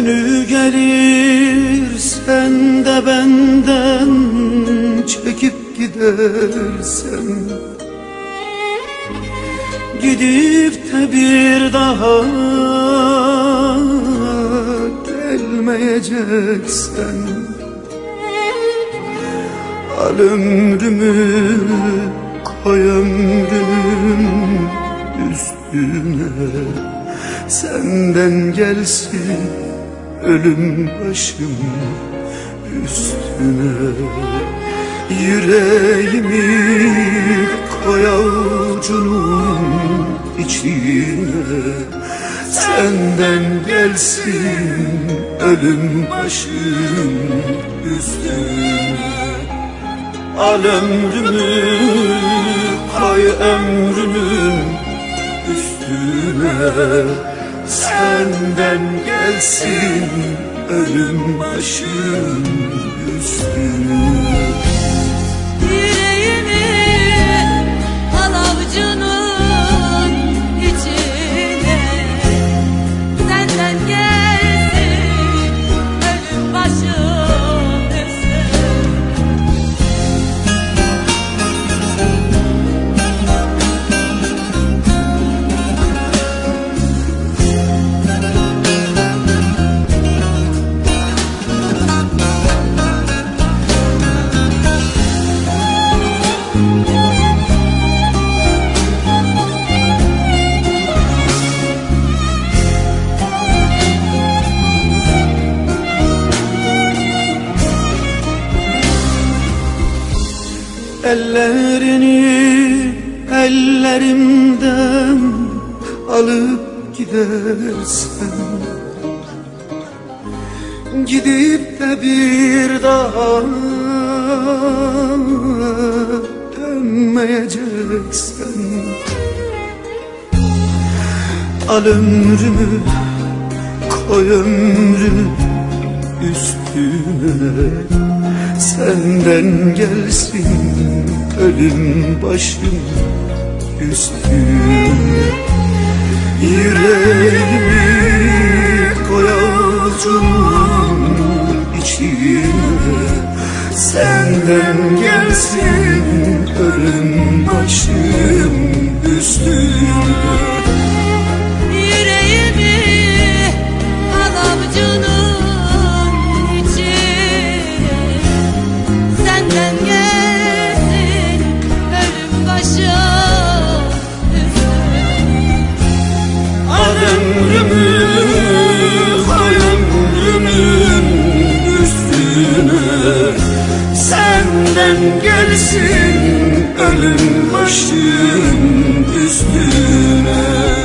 Günü gelir sen de benden çekip gidersen. Gidip de bir daha gelmeyeceksen. Al ömrümü koy ömrümün üstüne. Senden gelsin ölüm başım üstüne. Yüreğimi koy avucunun içine. Senden gelsin ölüm başım üstüne. Al ömrümü koy ömrümün üstüne Senden gelsin ölüm başım üstüne Ellerini ellerimden alıp gidersen Gidip de bir daha dönmeyeceksen Al ömrümü koy ömrümü üstüne Senden gelsin ölüm başım üstüne Yüreğimi koy avucunun içine. Senden gelsin ölüm başım üstüne ömrümü koy ömrümün Senden gelsin ölüm başım üstüne